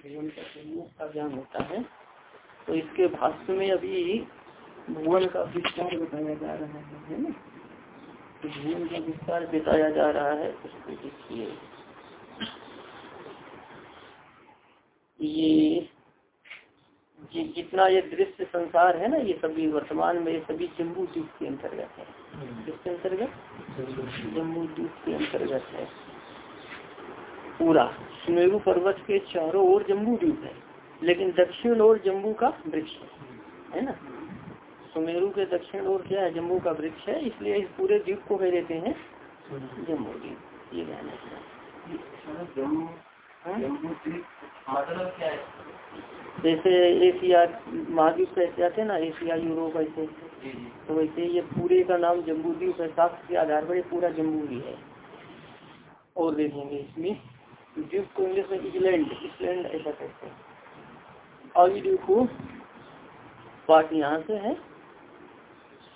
भुवन का मुख का ज्ञान होता है। तो इसके भाष्य में अभी भुवन का विस्तार बताया जा रहा है है ना? तो भुवन का विस्तार बताया जा रहा है उसको देखिए। ये जितना ये दृश्य संसार है ना, ये सभी वर्तमान में ये सभी जम्बू द्वीप के अंतर्गत है। किसके अंतर्गत? जम्बू द्वीप के अंतर्गत है। पूरा। सुमेरु पर्वत के चारों ओर जम्बू द्वीप है लेकिन दक्षिण ओर जम्बू का वृक्ष है ना? सुमेरु के दक्षिण ओर क्या है? जम्मू का वृक्ष है इसलिए इस पूरे द्वीप को कह देते हैं जम्मू द्वीप ये कहना मतलब है? जैसे एशिया महाद्वीप कैसे आते ना एशिया यूरोप ऐसे। तो वैसे ये पूरे का नाम जम्बू द्वीप है शास्त्र के आधार पर ये पूरा जम्बू ही है। और देखेंगे इसमें। द्वीप को इंग्लिश में इजलैंड इसलैंड ऐसा कहते हैं। और ये देखो पाठ यहाँ से है।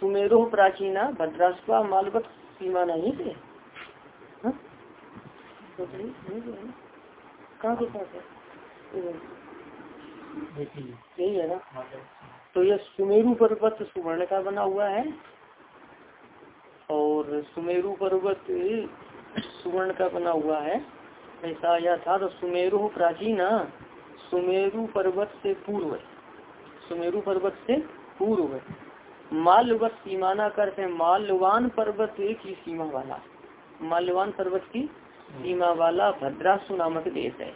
सुमेरो प्राचीना भद्रास्पा मालवत सीमा नहीं थे। कहाँ के पास है यही है ना? तो यह सुमेरु पर्वत सुवर्ण का बना हुआ है। और सुमेरु पर्वत सुवर्ण का बना हुआ है। ऐसा आया था तो सुमेरु प्राचीन सुमेरु पर्वत से पूर्व सुमेरु पर्वत से पूर्व माल्यवत सीमाना करते माल्यवान पर्वत की सीमा वाला माल्यवान पर्वत की सीमा वाला भद्रासु नामक देश है।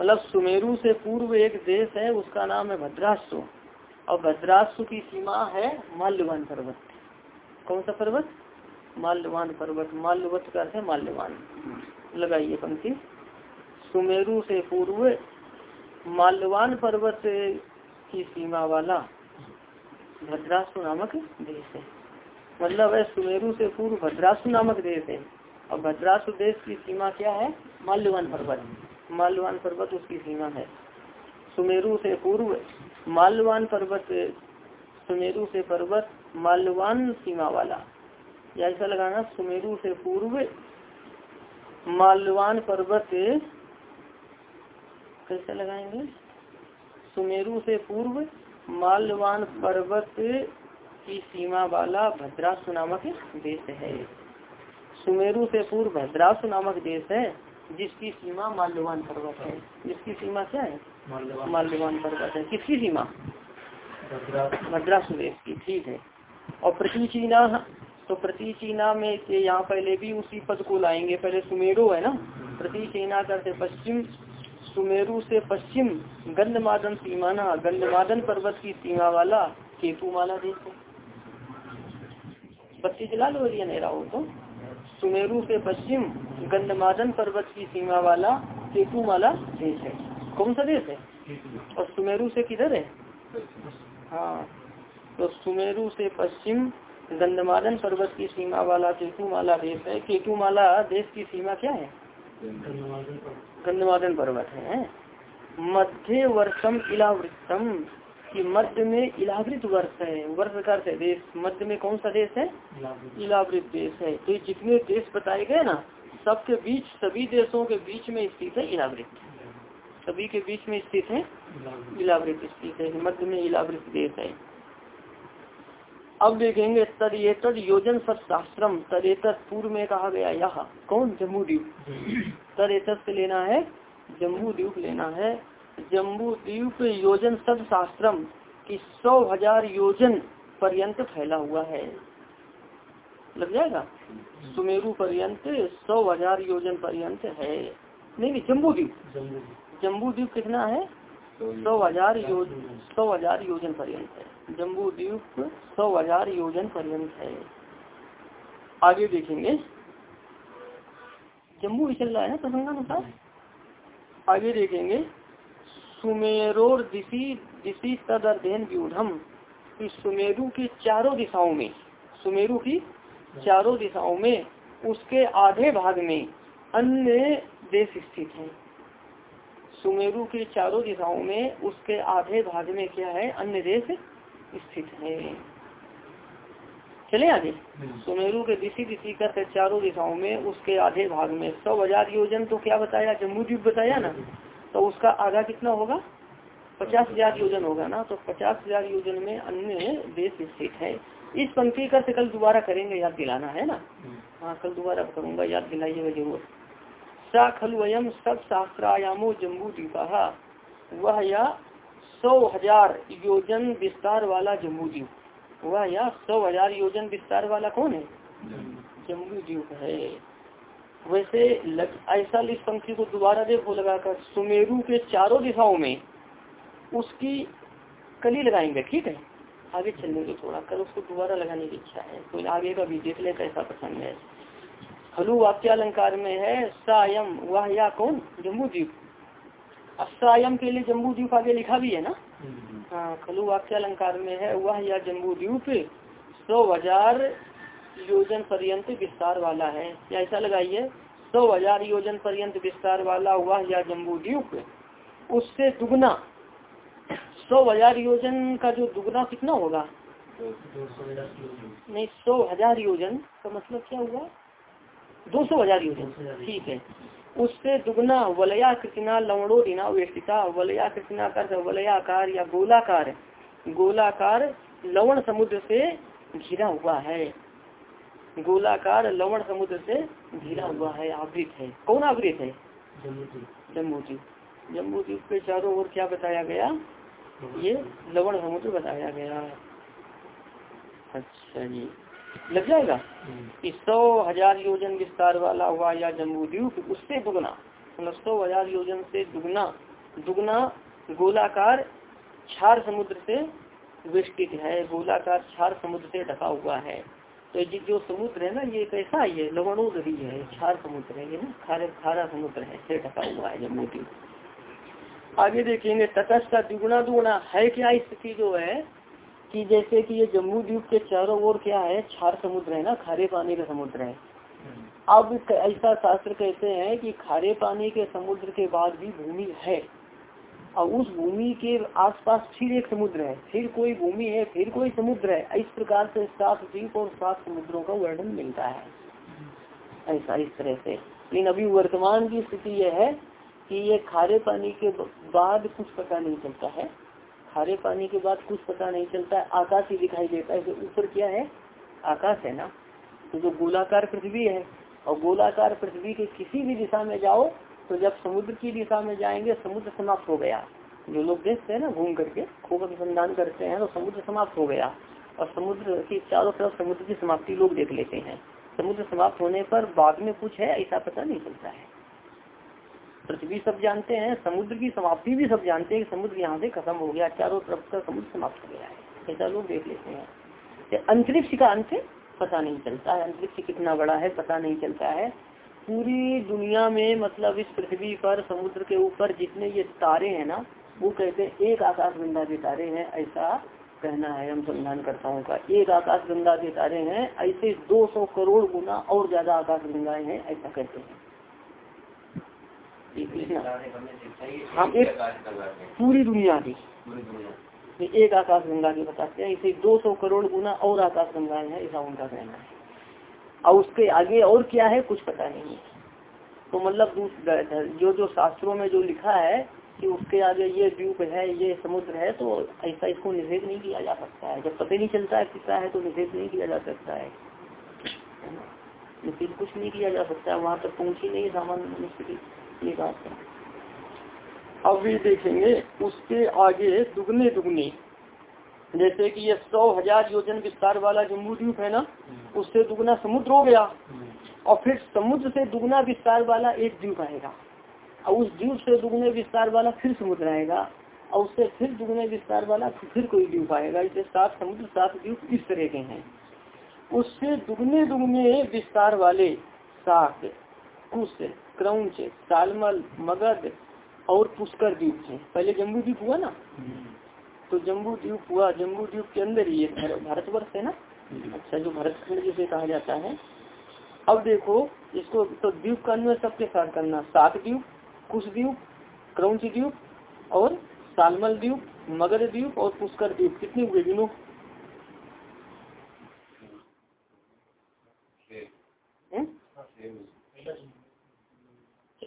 मतलब सुमेरु से पूर्व एक देश है, उसका नाम है भद्रासु। और भद्रासु की सीमा है माल्यवान पर्वत। कौन सा पर्वत? माल्यवान पर्वत। माल्यवत का है माल्यवान लगाइए पंक्ति। सुमेरु से पूर्व मालवान पर्वत की सीमा वाला भद्रासु नामक देश है। मतलब है सुमेरु से पूर्व भद्रासु नामक देश है। और भद्रासु देश की सीमा क्या है? माल्यवान पर्वत। माल्यवान पर्वत उसकी सीमा है। सुमेरु से पूर्व माल्यवान पर्वत, सुमेरु से पर्वत माल्यवान सीमा वाला। या ऐसा लगाना, सुमेरु से पूर्व माल्यवान पर्वत कैसे लगाएँगे सुमेरु से पूर्व माल्यवान पर्वत की सीमा वाला भद्रासु नामक देश है। सुमेरु से पूर्व भद्रासु नामक देश है जिसकी सीमा माल्यवान पर्वत है। जिसकी सीमा क्या है? माल्यवान पर्वत है। किसकी सीमा? भद्रासु। देश की ठीक है। और प्रतीचीना तो प्रतीचीना में से यहाँ पहले भी उसी पद को लाएँगे, पहले सुमेरु है ना? प्रतीचीना करते पश्चिम, सुमेरु से पश्चिम, गंधमादन सीमाना, गंधमादन पर्वत की सीमा वाला केतुमाला है बत्ती जला लो यदि अंधेरा हो तो। सुमेरु से पश्चिम, गंधमादन पर्वत की सीमा वाला केतुमाला देश है। कौन सा देश है? और सुमेरु से किधर है? हाँ तो सुमेरु से पश्चिम गंधमादन पर्वत की सीमा वाला केतुमाला देश है। केतुमाला देश की सीमा क्या है? गंधमादन पर्वत है मध्य वर्षम इलावृतम कि मध्य में इलावृत वर्ष है। वर्ष का है देश। मध्य में कौन सा देश है? इलावृत। देश है। तो जितने देश बताए गए ना सबके बीच सभी देशों के बीच में स्थित है इलावृत। सभी के बीच में स्थित है इलावृत स्थित है। मध्य में इलावृत देश है। अब देखेंगे तद योजन सब शास्त्रम तदेत पूर्व में कहा गया यह। कौन? जम्मू द्वीप। तदेत से लेना है जम्मू द्वीप लेना है। जम्बू द्वीप योजन सब शास्त्रम की सौ हज़ार योजन पर्यंत फैला हुआ है। लग जाएगा? सुमेरु पर्यंत सौ हज़ार योजन पर्यंत है। नहीं नहीं जम्बू द्वीप। जम्बू द्वीप। कितना है? सौ हज़ार योजन सौ हज़ार योजन पर्यंत है। जम्बू द्वीप सौ हज़ार योजन पर्यंत है। आगे देखेंगे। जम्मू ही चल रहा है ना प्रसंगानुसार? आगे देखेंगे। सुमेरोर दिशी दिशी तद अध्ययन व्यूढ़ सुमेरु की चारों दिशाओं में, सुमेरु की चारों दिशाओं में, उसके आधे भाग में अन्य देश स्थित है। सुमेरु के चारों दिशाओं में, उसके आधे भाग में क्या है? अन्य देश स्थित है। चले आगे। सुमेरु के दिशी दिशी कर चारों दिशाओं में उसके आधे भाग में सौ हज़ार योजन तो क्या बताया? जम्मू द्वीप बताया ना? तो उसका आधा कितना होगा? पचास हज़ार योजन होगा ना? तो पचास हज़ार योजन में अन्य देश स्थित है। इस पंक्ति का कल दोबारा करेंगे याद दिलाना है ना? हाँ कल दोबारा करूँगा याद दिलाइएगा ज़रूर। सा खलु अयम सब शास्त्रायामो जम्बू द्वीपा वह या सौ हज़ार योजन विस्तार वाला जम्बू द्वीप वह या सौ हज़ार योजन विस्तार वाला कौन है? जम्बू द्वीप है। वैसे लग, ऐसा इस पंक्ति को दोबारा देखो लगाकर सुमेरु के चारों दिशाओं में उसकी कली लगाएँगे ठीक है? आगे चलने की थोड़ा कर उसको दोबारा लगाने की इच्छा है। कोई आगे का भी देख ले कैसा पसंद है। हलू हलु वाक्यालंकार में है सायम वह या कौन? जम्बू द्वीप सायम के लिए जम्बू द्वीप आगे लिखा भी है ना? हाँ खलु वाक्यालंकार में है वह या जम्बू द्वीप सौ हज़ार योजन पर्यंत विस्तार वाला है। या ऐसा लगाइए सौ हज़ार योजन पर्यंत विस्तार वाला वह या जम्बू द्वीप उससे दुगना सौ हज़ार योजन का जो दुगना कितना होगा? नहीं सौ हज़ार योजन का मतलब क्या हुआ? दो सौ हज़ार योजन ठीक है। उससे दुगना वलया कृतना लवणो दिना वेष्टिता वलया कृतना कर वलयाकार या गोलाकार? गोलाकार लवण समुद्र से घिरा हुआ है। गोलाकार लवण समुद्र से घिरा हुआ है आवृत है। कौन आवृत है? जम्मू द्वीप जम्मू द्वीप के चारों ओर क्या बताया गया? ये लवण समुद्र बताया गया। अच्छा जी। लग जाएगा? कि सौ हज़ार योजन विस्तार वाला हुआ या जम्बू द्वीप उससे दुगना। मतलब सौ हज़ार योजन से दुगना। दुगना गोलाकार छार समुद्र से विस्तृत है। गोलाकार छार समुद्र से ढका हुआ है। तो ये जो समुद्र है ना ये कैसा है? ये लवणोदरी है। छार समुद्र है ये ना? खारे खारा समुद्र है से ढका हुआ है जम्मू द्वीप आगे देखेंगे तटस्थ का दुगुना दुगुना है क्या? स्थिति जो है कि जैसे कि ये जम्मू द्वीप के चारों ओर क्या है? छार समुद्र है ना? खारे पानी का समुद्र है। अब ऐसा शास्त्र कहते हैं कि खारे पानी के समुद्र के बाद भी भूमि है। और उस भूमि के आसपास फिर एक समुद्र है। फिर कोई भूमि है, फिर कोई समुद्र है। इस प्रकार से सात द्वीप और सात समुद्रों का वर्णन मिलता है। ऐसा इस तरह से। लेकिन अभी वर्तमान की स्थिति यह है कि ये खारे पानी के बाद कुछ पता नहीं चलता है। खारे पानी के बाद कुछ पता नहीं चलता आकाश ही दिखाई देता है ऊपर क्या है? आकाश है ना? तो जो गोलाकार पृथ्वी है, और गोलाकार पृथ्वी के किसी भी दिशा में जाओ तो जब समुद्र की दिशा में जाएँगे, समुद्र समाप्त हो गया। जो लोग देखते हैं ना घूम करके, खूब अनुसंधान करते हैं तो समुद्र समाप्त हो गया। और समुद्र की चारों तरफ़ समुद्र की समाप्ति लोग देख लेते हैं। समुद्र समाप्त होने पर बाद में कुछ है, ऐसा पता नहीं चलता है। पृथ्वी सब जानते हैं, समुद्र की समाप्ति भी सब जानते हैं समुद्र यहाँ से खत्म हो गया, चारों तरफ़ का समुद्र समाप्त हो गया है। ऐसा लोग देख लेते हैं। अंतरिक्ष का अंत पता नहीं चलता है, अंतरिक्ष कितना बड़ा है, पता नहीं चलता है। पूरी दुनिया में मतलब इस पृथ्वी पर, समुद्र के ऊपर जितने ये तारे हैं ना, वो कहते हैं, एक आकाश गंगा के तारे हैं, ऐसा कहना है, अनुसंधान करताओं का। एक आकाश गंगा के तारे हैं, ऐसे 200 करोड़ गुना और ज़्यादा आकाश गंगाएँ हैं, ऐसा कहते हैं। हम एक पूरी दुनिया की। एक आकाश गंगा की बताते हैं, इसे 200 करोड़ गुना और आकाश गंगा है, ऐसा उनका कहना है। और उसके आगे और क्या है, कुछ पता नहीं है। तो मतलब जो जो शास्त्रों में जो लिखा है कि उसके आगे ये द्वीप है, ये समुद्र है तो ऐसा इसको निषेध नहीं किया जा सकता है। जब पता नहीं चलता है कितना है तो निषेध नहीं किया जा सकता है। निषेध कुछ नहीं किया जा सकता है, वहाँ तक पहुँची नहीं सामान्य ये बात है। अब भी देखेंगे, उसके आगे दुगने दुगने। जैसे कि ये सौ हज़ार योजन विस्तार वाला जम्मू द्वीप है ना, उससे दुगना समुद्र हो गया। और फिर समुद्र से दुगना विस्तार वाला एक द्वीप आएगा और उस द्वीप से दुगने विस्तार वाला फिर समुद्र आएगा और उससे फिर दुगने विस्तार वाला फिर कोई द्वीप आएगा इसे सात समुद्र, सात द्वीप इस तरह के हैं। उससे दुगने दुगने विस्तार वाले सात कुश क्रौच सालमल, मगध और पुष्कर द्वीप है पहले जम्बू द्वीप हुआ ना? तो जम्बू द्वीप हुआ, जम्बू द्वीप के अंदर ये भारतवर्ष है ना? अच्छा जो भरत जिसे कहा जाता है। अब देखो, इसको तो द्वीप का अन्वय सबके साथ करना। सात द्वीप, कुश द्वीप क्रौच द्वीप और सालमल द्वीप, मगध द्वीप और पुष्कर द्वीप। कितनी हुए? दिनों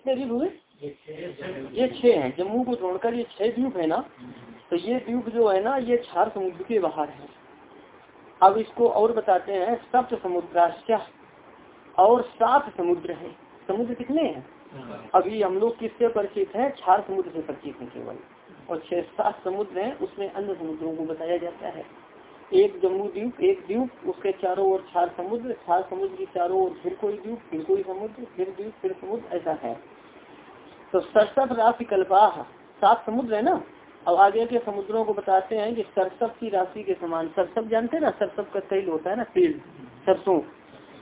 कितने द्वीप हुए? ये छह हैं। जम्मू को जोड़कर ये छह द्वीप है ना तो ये द्वीप जो है ना, ये चार समुद्र के बाहर है। अब इसको और बताते हैं, सप्त समुद्राश्चा और सात समुद्र है। समुद्र कितने हैं? अभी हम लोग किससे परिचित हैं? चार समुद्र से परिचित हैं केवल। और छह सात समुद्र हैं, उसमें अन्य समुद्रों को बताया जाता है। एक जम्मू द्वीप, एक द्वीप, उसके चारों ओर चार समुद्र चार समुद्र की चारों ओर फिर कोई द्वीप, फिर कोई समुद्र, फिर द्वीप, फिर समुद्र, ऐसा है। तो सरसत राशि कल्पा सात समुद्र है ना? अब आगे के समुद्रों को बताते हैं कि सरसप की राशि के समान सरसप जानते हैं ना? सरसप का तेल होता है ना तेल सरसों।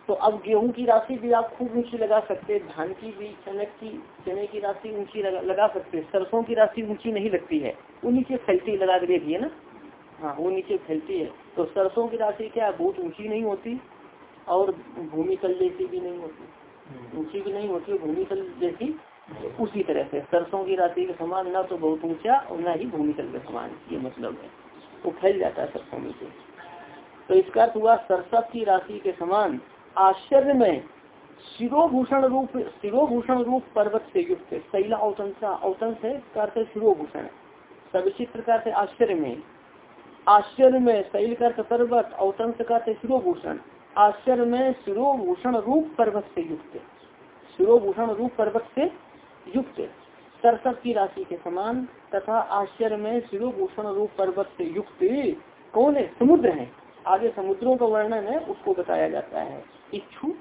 तो अब गेहूँ की राशि भी आप खूब ऊँची लगा सकते हैं धान की भी चनक की चने की राशि ऊँची लगा, लगा सकते हैं। सरसों की राशि ऊँची नहीं लगती है वो नीचे फैलती लगा के देखिए ना। हाँ वो नीचे फैलती है। तो सरसों की राशि क्या बहुत ऊँची नहीं होती और भूमि तल जैसी भी नहीं होती। ऊँची भी नहीं होती भूमि तल जैसी उसी तरह से सरसों की राशि के समान, ना तो बहुत ऊँचा और ना ही भूमि तल के समान, ये मतलब है। वो फैल जाता है सरसों में से। तो इसका अर्थ हुआ सरसप की राशि के समान आश्चर्य में शिरोभूषण रूप शिरोभूषण रूप पर्वत से युक्त शैला औतंसा, औतंस है करते शिरोभूषण सविचित प्रकार से आश्चर्य में आश्चर्य में शैल कर पर्वत, औतंस करते शिरोभूषण। आश्चर्य में शिरोभूषण रूप पर्वत से युक्त शिरोभूषण रूप पर्वत से युक्त सरसत की राशि के समान तथा आश्चर्य में शिरोभूषण रूप पर्वत से युक्त कौन है? समुद्र है। आगे समुद्रों का वर्णन है, उसको बताया जाता है। इच्छु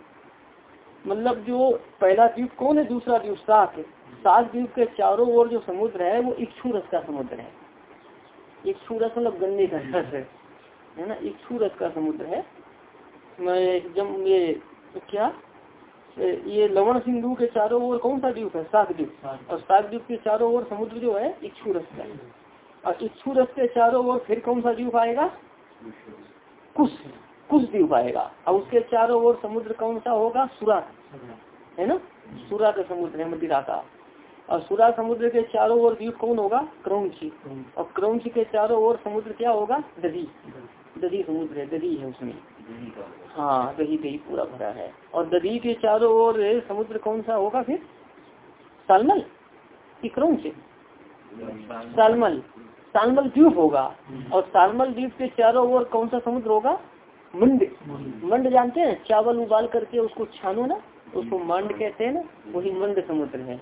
मतलब जो पहला द्वीप कौन है? दूसरा द्वीप सात सात द्वीप के चारों ओर जो समुद्र है, वो इच्छु रस का समुद्र है। इच्छु रस मतलब गन्ने का रस है। है ना? इच्छु रस का समुद्र है। मैं जब ये, क्या? ये लवण सिंधु के चारों ओर कौन सा द्वीप है? सात द्वीप। और सात द्वीप के चारों ओर समुद्र जो है इच्छु रस का और इच्छु रस के चारों ओर फिर कौन सा द्वीप आएगा? कुछ कुछ द्वीप आएगा। और उसके चारों ओर समुद्र कौन सा होगा? सुरा है ना? सुरा का समुद्र है मदिरा का और सुरा समुद्र के चारों ओर द्वीप कौन होगा? क्रौची। और क्रौची के चारों ओर समुद्र क्या होगा? दधी। दधी समुद्र है दधी है उसमें। हाँ दही दही पूरा भरा है। और दधी के चारों ओर समुद्र कौन सा होगा फिर? सालमल? की क्रौच सालमल। सालमल द्वीप होगा। और सालमल द्वीप के चारों ओर कौन सा समुद्र होगा? मंड। मंड जानते हैं? चावल उबाल करके उसको छानो ना, उसको मंड कहते हैं ना, वही मंड समुद्र है।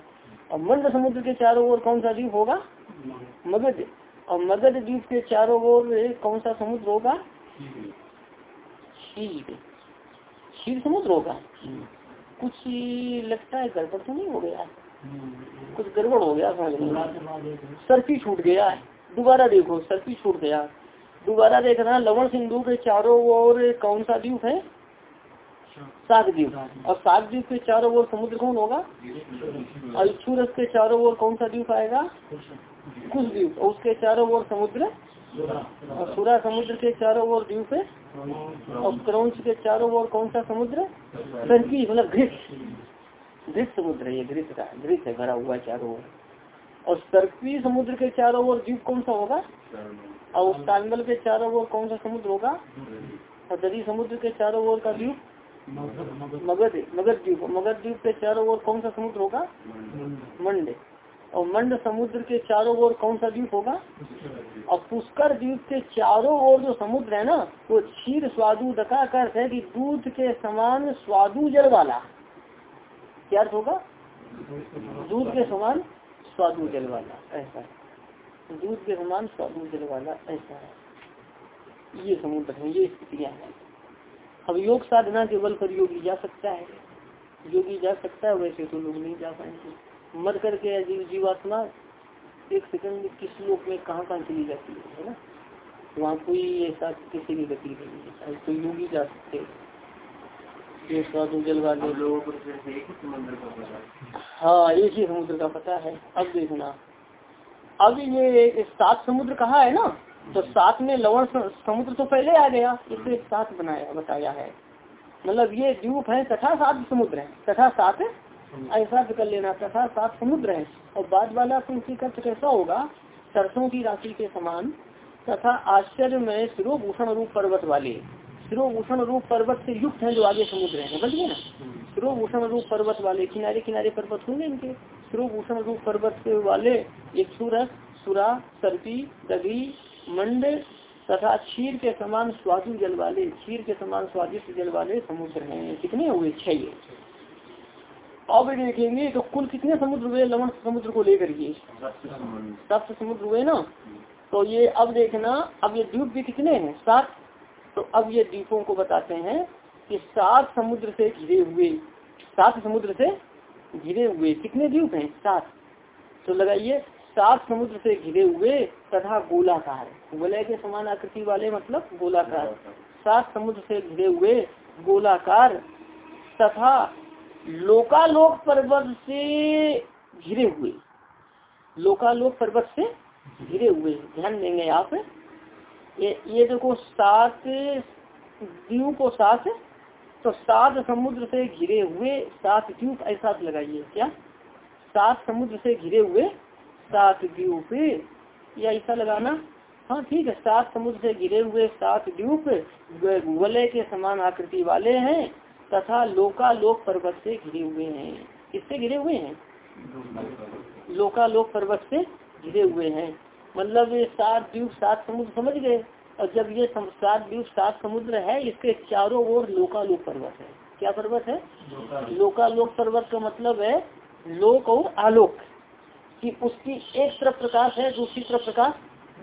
और मंड समुद्र के चारों ओर कौन सा द्वीप होगा? मगध। और मगध द्वीप के चारों ओर कौन सा समुद्र होगा? क्षीर क्षीर समुद्र होगा कुछ लगता है गड़बड़ तो नहीं हो गया। कुछ गड़बड़ हो गया सर्फी छूट गया दोबारा देखो सर्फी छूट गया। दोबारा देखना, लवण सिंधु के चारों ओर कौन सा द्वीप है? सात द्वीप। और सात द्वीप के चारों ओर समुद्र कौन होगा? इच्छुरस के चारों ओर कौन सा द्वीप आएगा? कुछ द्वीप। और उसके चारों ओर समुद्र और सूरा समुद्र के चारों ओर द्वीप है और क्रौच के चारों ओर कौन सा समुद्र? सर्की मतलब घृत घृत समुद्र है ये घृत का घृत है, भरा हुआ चारों ओर। और सर्पी समुद्र के चारों ओर द्वीप कौन सा होगा? और तांगल के चारों ओर कौन सा समुद्र होगा? और दरी समुद्र के चारों ओर का द्वीप मगध मगध। द्वीप मगध द्वीप के चारों ओर कौन सा समुद्र होगा? मंड। और मंड समुद्र के चारों ओर कौन सा द्वीप होगा? और पुष्कर द्वीप के चारों ओर जो समुद्र है ना, वो क्षीर स्वादु दका अर्थ है दूध के समान स्वादु जल वाला। क्या अर्थ होगा? दूध के समान स्वादु जल वाला, ऐसा दूध के समान स्वादु जल वाला, ऐसा है। ये समुद्र है, ये स्थितियाँ हैं। अब योग साधना के बल पर योगी जा सकता है। योगी जा सकता है, वैसे तो लोग नहीं जा पाएँगे। मर करके जीव जीवात्मा एक सेकंड किस लोक में कहाँ कहाँ चली जाती है है ना? वहाँ कोई ऐसा किसी की गति नहीं है तो योगी जा सकते ये साधु जल लोगों को हाँ एक ही समुद्र का पता है। अब देखना। अब ये सात समुद्र कहा है ना? तो सात में लवण समुद्र तो पहले आ गया इसे सात बनाया बताया है। मतलब ये द्वीप है तथा सात समुद्र है। तथा सात ऐसा कर लेना तथा सात समुद्र है। और बाद वाला पंक्ति का कैसा होगा? सरसों की राशि के समान तथा आश्चर्य में शिरोभूषण रूप पर्वत वाले। शिरोभूषण रूप पर्वत से युक्त है जो आगे समुद्र है। समझ ना? शिरोभूषण रूप पर्वत वाले, किनारे किनारे पर्वत होंगे इनके। श्रुभूषण रूप पर्वत वाले इक्षुरस सुरा, सर्पी दधी मंड तथा क्षीर के समान स्वादु जल वाले, क्षीर के समान स्वादिष्ट जल वाले समुद्र हैं। कितने हुए? छह। अब देखेंगे तो कुल कितने समुद्र हुए लवण समुद्र को लेकर के? सप्त समुद्र हुए ना? तो ये अब देखना, अब ये द्वीप भी कितने हैं? सात? तो अब ये द्वीपों को बताते हैं कि सात समुद्र से घिरे हुए, सात समुद्र से घिरे हुए कितने द्वीप हैं? सात। तो लगाइए, सात समुद्र से घिरे हुए तथा गोलाकार। वलय के समान आकृति वाले मतलब गोलाकार। सात समुद्र से घिरे हुए गोलाकार तथा लोकालोक पर्वत से घिरे हुए। लोकालोक पर्वत से घिरे हुए। ध्यान देंगे आप ये ये देखो, सात द्वीप को सात तो सात समुद्र से घिरे हुए, सात द्वीप ऐसा लगाइए, क्या? सात समुद्र से घिरे हुए, सात द्वीप या ऐसा लगाना? हाँ ठीक है, सात समुद्र से घिरे हुए, सात द्वीप वलय के समान आकृति वाले हैं। तथा लोका लोक पर्वत से घिरे हुए हैं। किससे घिरे हुए हैं? लोका लोक पर्वत से घिरे हुए हैं। मतलब ये सात द्वीप, सात समुद्र समझ गए? और जब ये सात द्वीप, सात समुद्र है, इसके चारों ओर लोकालोक पर्वत है। क्या पर्वत है? लोकालोक पर्वत का मतलब है लोक और आलोक। कि उसकी एक तरफ़ प्रकाश है, दूसरी तरफ़ प्रकाश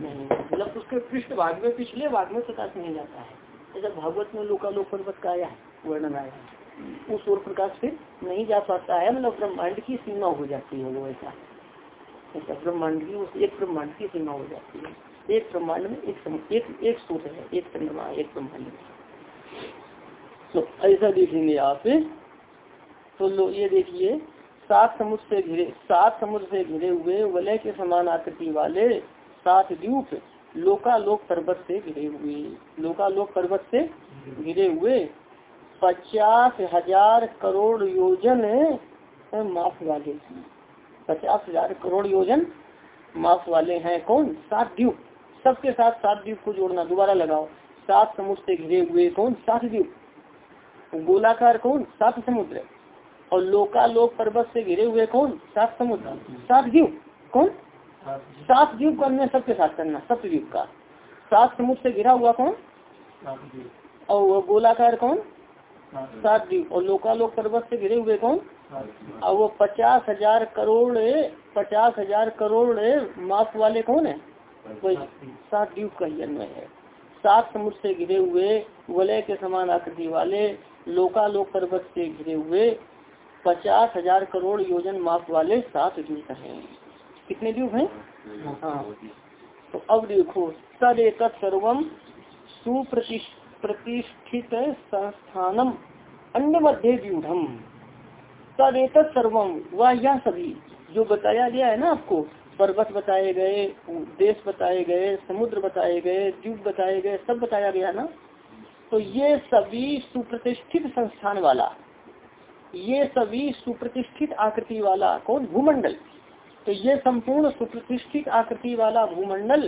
नहीं मतलब उसके पृष्ठ भाग में, पिछले भाग में प्रकाश नहीं जाता है। जैसे भागवत में लोकालोक पर्वत का आया वर्णन आया उस ओर प्रकाश फिर नहीं जा पाता है मतलब ब्रह्मांड की सीमा हो जाती है वो ऐसा। ऐसा ब्रह्मांड की, उस एक ब्रह्मांड की सीमा हो जाती है। एक ब्रह्मांड में एक एक एक सूत्र है, एक चंद्रमा, एक ब्रह्मांड में तो ऐसा देखेंगे आप तो लो, ये देखिए, सात समुद्र से घिरे, सात समुद्र से घिरे हुए वलय के समान आकृति वाले सात द्वीप लोकालोक पर्वत से घिरे हुए। लोकालोक पर्वत से घिरे हुए। पचास हज़ार करोड़ योजन माफ़ वाले। पचास हज़ार करोड़ योजन माफ़ वाले हैं। कौन? सात द्वीप। सबके साथ सात द्वीप को जोड़ना। दोबारा लगाओ। सात समुद्र से घिरे हुए कौन? सात द्वीप। गोलाकार कौन? सात समुद्र। और लोकालोक पर्वत से घिरे हुए कौन? सात समुद्र। सात द्वीप। कौन? सात द्वीप अन्य सबके साथ करना सप्त द्वीप का। सात समुद्र से घिरा हुआ कौन? और वो गोलाकार कौन? सात द्वीप और लोकालोक पर्वत से घिरे हुए कौन? और वो पचास हज़ार करोड़ पचास हज़ार करोड़ माप वाले कौन है? वही सात द्वीप का ही अन्वय है। सात समुद्र से घिरे हुए वलय के समान आकृति वाले लोकालोक पर्वत से घिरे हुए पचास हज़ार करोड़ योजन माप वाले सात द्वीप हैं। कितने द्वीप हैं? हाँ। तो अब देखो तद एक सर्वम सुप्रतिष्ठित संस्थानम अन्य मध्य व्यूढ़ तद एक सर्वम वह यह सभी जो बताया गया है ना आपको, पर्वत बताए गए, देश बताए गए, समुद्र बताए गए, द्वीप बताए गए, सब बताया गया ना? तो ये सभी सुप्रतिष्ठित संस्थान वाला, ये सभी सुप्रतिष्ठित आकृति वाला कौन? भूमंडल। तो ये संपूर्ण सुप्रतिष्ठित आकृति वाला भूमंडल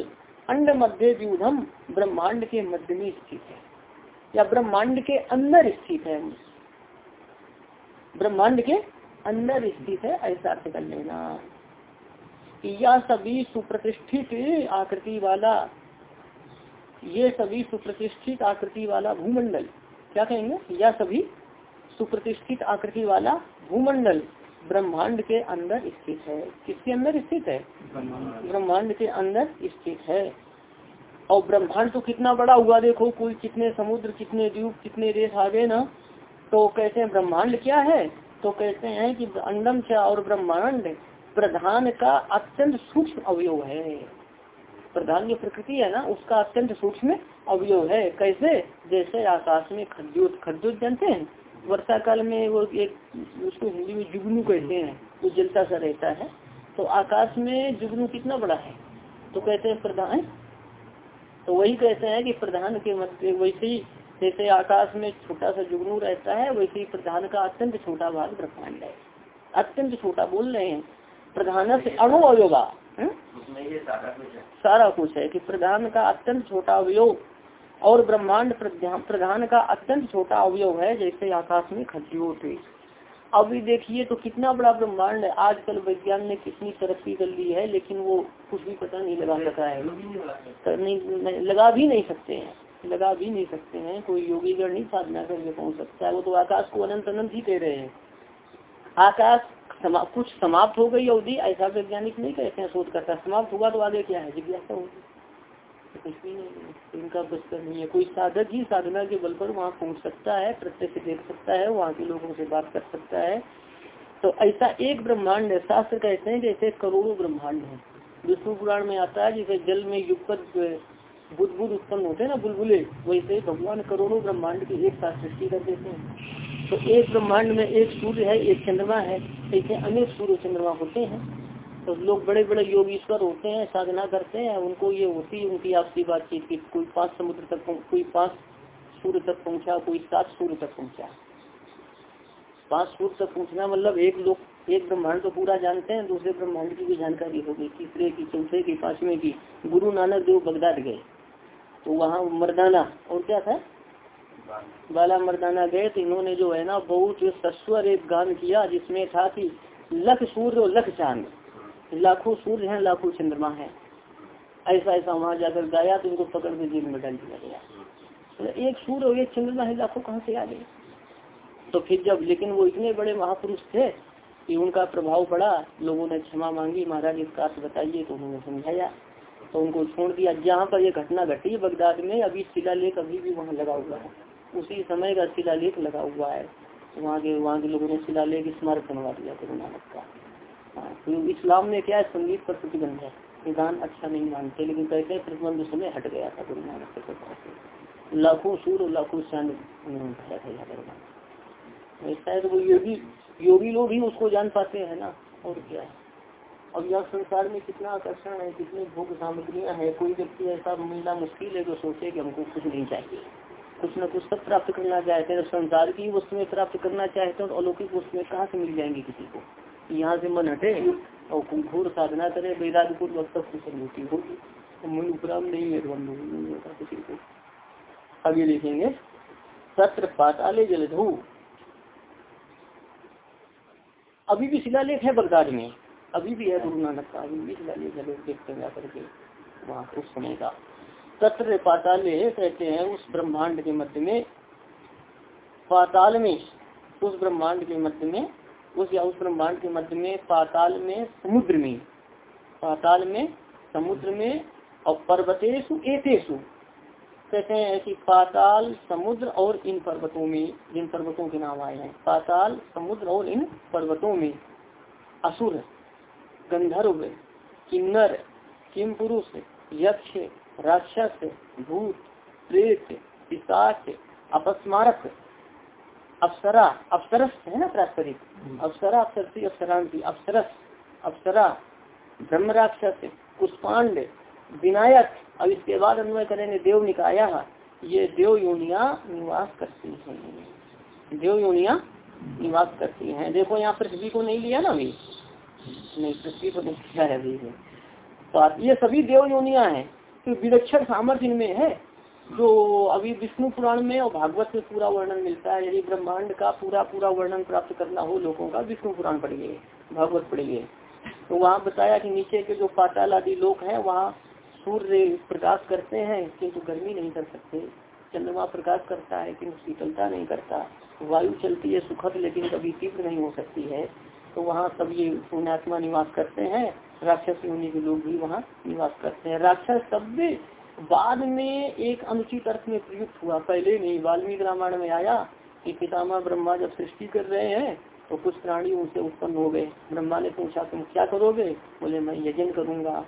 अंड मध्य व्यूधम ब्रह्मांड के मध्य में स्थित है, या ब्रह्मांड के अंदर स्थित है। ब्रह्मांड के अंदर स्थित है, ऐसा अर्थ कर लेना यह सभी सुप्रतिष्ठित आकृति वाला, ये सभी सुप्रतिष्ठित आकृति वाला भूमंडल, क्या कहेंगे? यह सभी सुप्रतिष्ठित आकृति वाला भूमंडल ब्रह्मांड के अंदर स्थित है। किसके अंदर स्थित है? ब्रह्मांड के अंदर स्थित है। और ब्रह्मांड तो कितना बड़ा हुआ देखो कोई कितने समुद्र, कितने द्वीप, कितने देश आ गए ना। तो कहते हैं ब्रह्मांड क्या है? तो कहते हैं कि अंडम से और ब्रह्मांड प्रधान का अत्यंत सूक्ष्म अवयव है। प्रधान जो प्रकृति है ना, उसका अत्यंत सूक्ष्म अवयव है। कैसे? जैसे आकाश में खद्योत खद्योत जानते हैं? वर्षा काल में वो एक उसको हिंदी में जुगनू कहते हैं वो जलता सा रहता है। तो आकाश में जुगनू कितना बड़ा है? तो कहते हैं प्रधान। तो वही कहते हैं कि प्रधान के मध्य वैसे ही जैसे आकाश में छोटा सा जुगनू रहता है वैसे ही प्रधान का अत्यंत छोटा भाग ब्रह्मांड है। अत्यंत छोटा बोल रहे हैं। प्रधान से अणु अवयोगा सारा कुछ है। कि प्रधान का अत्यंत छोटा अवयोग और ब्रह्मांड प्रधान का अत्यंत छोटा अवयव है जैसे आकाश में खज्योत अभी देखिए तो कितना बड़ा ब्रह्मांड है। आजकल विज्ञान ने कितनी तरक्की कर ली है लेकिन वो कुछ भी पता नहीं लगा सका है। नहीं लगा भी नहीं सकते हैं। लगा भी नहीं सकते हैं। कोई योगीगढ़ नहीं साधना करके पहुँच सकता है। वो तो आकाश को अनंत अनंत ही कह रहे हैं। आकाश समा, कुछ समाप्त हो गई अवधि ऐसा वैज्ञानिक नहीं कहते हैं शोध करता समाप्त होगा तो आगे क्या है? जिज्ञासा होगी। कुछ भी नहीं इनका बचकर नहीं है। कोई साधक ही साधना के बल पर वहाँ पहुँच सकता है, प्रत्यक्ष देख सकता है, वहाँ के लोगों से बात कर सकता है। तो ऐसा एक ब्रह्मांड है। शास्त्र कहते हैं जैसे करोड़ों ब्रह्मांड है। विष्णु पुराण में आता है जैसे जल में युगपत बुद्ध उत्पन्न होते हैं ना, बुलबुले, वैसे भगवान करोड़ों ब्रह्मांड की एक साथ सृष्टि कर देते हैं। तो एक ब्रह्मांड में एक सूर्य है, एक चंद्रमा है, ऐसे अनेक सूर्य चंद्रमा होते हैं। तो लोग बड़े बड़े योगीश्वर होते हैं, साधना करते हैं, उनको ये होती है, उनकी आपसी बातचीत की कोई पाँच समुद्र तक कोई पाँच सूर्य तक पहुँचा, कोई सात सूर्य तक पहुँचा। पाँच सूर्य तक पहुँचना मतलब एक लोग, एक ब्रह्मांड तो पूरा जानते हैं, दूसरे ब्रह्मांड की भी जानकारी होगी, तीसरे की, चौथे की, पांचवे की। गुरु नानक देव बगदाद गए तो वहाँ मर्दाना, और क्या था? बाला मर्दाना गए तो इन्होंने जो है ना, बहुत सस्वर एक गान किया, जिसमें था कि लख सूर्य और लख चाँद। लाखों सूर्य हैं, लाखों चंद्रमा है। ऐसा ऐसा वहाँ जाकर गाया तो इनको पकड़ के जेल में डाल दिया गया। तो एक सूर्य और एक चंद्रमा है, लाखों कहाँ से आ गए? तो फिर जब, लेकिन वो इतने बड़े महापुरुष थे कि उनका प्रभाव पड़ा, लोगों ने क्षमा मांगी, महाराज इसका अर्थ बताइए तो उन्होंने समझाया। तो उनको छोड़ दिया। जहाँ पर ये घटना घटी, बगदाद में, अभी शिलालेख अभी भी वहाँ लगा हुआ है। उसी समय का शिलालेख लगा हुआ है। वहाँ के वहाँ के लोगों ने शिलालेख स्मारक बनवा दिया गुरु नानक का। तो इस्लाम में क्या है? संगीत पर प्रतिबंध है गान अच्छा नहीं मानते, लेकिन कहते हैं प्रतिबंध समय हट गया था, गुरु नानक से। लाखों सूर और लाखों चाँद ऐसा है तो वो योगी योगी लोग ही उसको जान पाते हैं ना, और क्या है। अब यह संसार में कितना आकर्षण है, कितनी भोग सामग्रियाँ है, कोई व्यक्ति ऐसा मिलना मुश्किल है जो सोचे कि हमको कुछ नहीं चाहिए। कुछ न कुछ सब प्राप्त करना चाहते हैं संसार की वस्तुएँ प्राप्त करना चाहते हैं, और अलौकिक वस्तुएँ कहाँ से मिल जाएँगी किसी को? यहाँ से मन हटे और घोर साधना करे वेदाद पूर्वक सब कुछ अनुभूति होगी मन उपराम नहीं है नहीं होता किसी को। आगे लिखेंगे सत्र पाताले जलधु। अभी भी शिलालेख है बगदाद में। अभी भी है गुरु नानक का, अभी भी शिलालेख है, लोग देखते हैं जाकर के वहाँ उस समय का तत्र पाताले कहते हैं, उस ब्रह्मांड के मध्य में, पाताल में, उस ब्रह्मांड के मध्य में उस या उस ब्रह्मांड के मध्य में, पाताल में, समुद्र में। पाताल में, समुद्र में और पर्वतेशु, एतेशु। कहते हैं कि पाताल, समुद्र और इन पर्वतों में, जिन पर्वतों के नाम आए हैं। पाताल, समुद्र और इन पर्वतों में। असुर, गंधर्व, किन्नर किम पुरुष यक्ष, राक्षस, भूत, प्रेत, पिशाच, अपस्मारक। अप्सरा अप्सरस है ना प्रास्परिक हम्म। अप्सरा अप्सरसी अप्सरांति अप्सरस अप्सरा ब्रह्म राक्षस पुष्पांड विनायक अब इसके बाद अन्वय करेंगे देव निकाया। ये देव योनिया निवास करती हैं। देव योनिया निवास करती हैं। देखो यहाँ पृथ्वी को नहीं लिया ना अभी? नहीं पृथ्वी को नहीं लिया है अभी। तो ये सभी देव योनिया है। तो विलक्षण सामर्थ्य इनमें है। जो अभी विष्णु पुराण में और भागवत में पूरा वर्णन मिलता है, यदि ब्रह्मांड का पूरा पूरा वर्णन प्राप्त करना हो लोगों का, विष्णु पुराण पढ़िए, भागवत पढ़िए। तो वहाँ बताया कि नीचे के जो पाताल आदि लोग हैं, वहाँ सूर्य प्रकाश करते हैं, किंतु गर्मी नहीं कर सकते। चंद्रमा प्रकाश करता है, किंतु शीतलता नहीं करता। वायु चलती है, सुखद, लेकिन कभी तीव्र नहीं हो सकती है। तो वहाँ सब ये पुण्यात्मा निवास करते हैं, राक्षस योनि के लोग भी वहाँ निवास करते हैं। राक्षस शब्द बाद में एक अनुचित अर्थ में प्रयुक्त हुआ। पहले नहीं, वाल्मीकि रामायण में आया कि पितामह ब्रह्मा जब सृष्टि कर रहे हैं तो कुछ प्राणी उनसे उत्पन्न हो गए। ब्रह्मा ने पूछा, तुम क्या करोगे? बोले, मैं यजन करूँगा।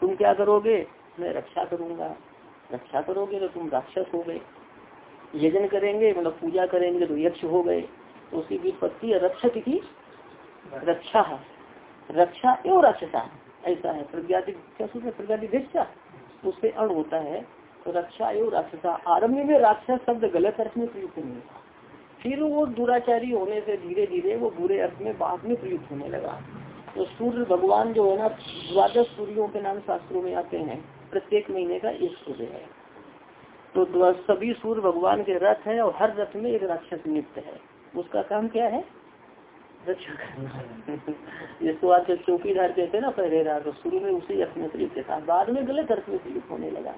तुम क्या करोगे? मैं रक्षा करूँगा। रक्षा करोगे तो तुम राक्षस हो गए। यजन करेंगे मतलब पूजा करेंगे तो यक्ष हो गए। तो उसकी विपत्ति रक्षक की रक्षा रक्षा एवं रक्षसा ऐसा है। प्रज्ञाति, क्या सूत्र प्रज्ञाति उससे अण होता है तो रक्षा एवं राक्षसा आरंभ में राक्षस शब्द गलत अर्थ में प्रयुक्त नहीं था। फिर वो दुराचारी होने से धीरे धीरे वो बुरे अर्थ में बाद में प्रयुक्त होने लगा। तो सूर्य भगवान जो है ना, द्वादश सूर्यों के नाम शास्त्रों में आते हैं। प्रत्येक महीने का एक सूर्य है। तो सभी सूर्य भगवान के रथ है और हर रथ में एक राक्षस नित्य है। उसका काम क्या है? जिसको आज चौकीदार कहते हैं ना पहरेदार तो शुरू में उसी अर्थ में प्रयुक्त था बाद में गलत अर्थ में प्रयुक्त होने लगा।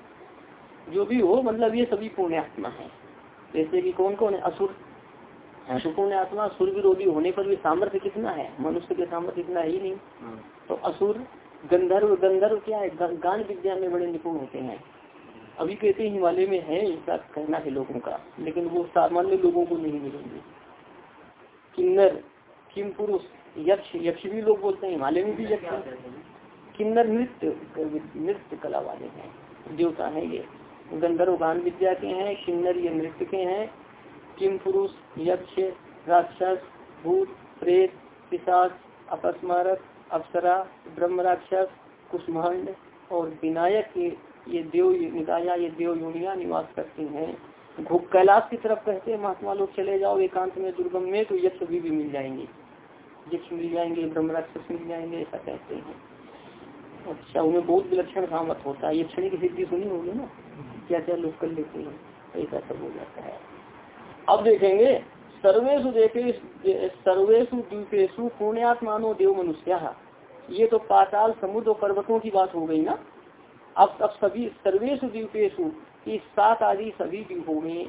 जो भी हो मतलब ये सभी पुण्यात्मा है। जैसे कि कौन कौन है? असुर। तो पुण्य आत्मा असुर विरोधी होने पर भी सामर्थ्य कितना है? मनुष्य के सामर्थ्य इतना ही नहीं। तो असुर गंधर्व गंधर्व क्या है? गान विद्या में बड़े निपुण होते हैं। अभी कहते हैं हिमालय में है ऐसा कहना है लोगों का। लेकिन वो सामान्य लोगों को नहीं मिलेंगे। किन्नर किम पुरुष, यक्ष यक्ष भी लोग बोलते हैं हिमालय में भी यक्ष किन्नर नृत्य नृत्य कला वाले हैं, देवता है ये। गंधर्व गान विद्या के हैं, किन्नर ये नृत्य के हैं। किम पुरुष, यक्ष, राक्षस, भूत, प्रेत, पिशाच, अपस्मारक, अप्सरा ब्रह्म राक्षस कुष्मांड और विनायक ये देव निकाया ये देव योनिया निवास करती हैं। कैलाश की तरफ़ कहते हैं महात्मा लोग चले जाओ एकांत में दुर्गम में तो यक्ष भी, भी मिल जाएँगे। यक्ष मिल जाएँगे ब्रह्म राक्षस मिल जाएँगे ऐसा कहते हैं। अच्छा उन्हें बहुत विलक्षण सामत होता है। यक्षणी की सिद्धि सुनी होगी ना? क्या क्या लोग कर लेते हैं ऐसा सब हो जाता है। अब देखेंगे सर्वेशु देखे सर्वेशु द्वीपेशु पुण्यात्मानो देव मनुष्य। ये तो पाताल समुद्र पर्वतों की बात हो गई ना? अब अब सभी सर्वेशु द्वीपेशु इस सात आदि सभी द्वीपों में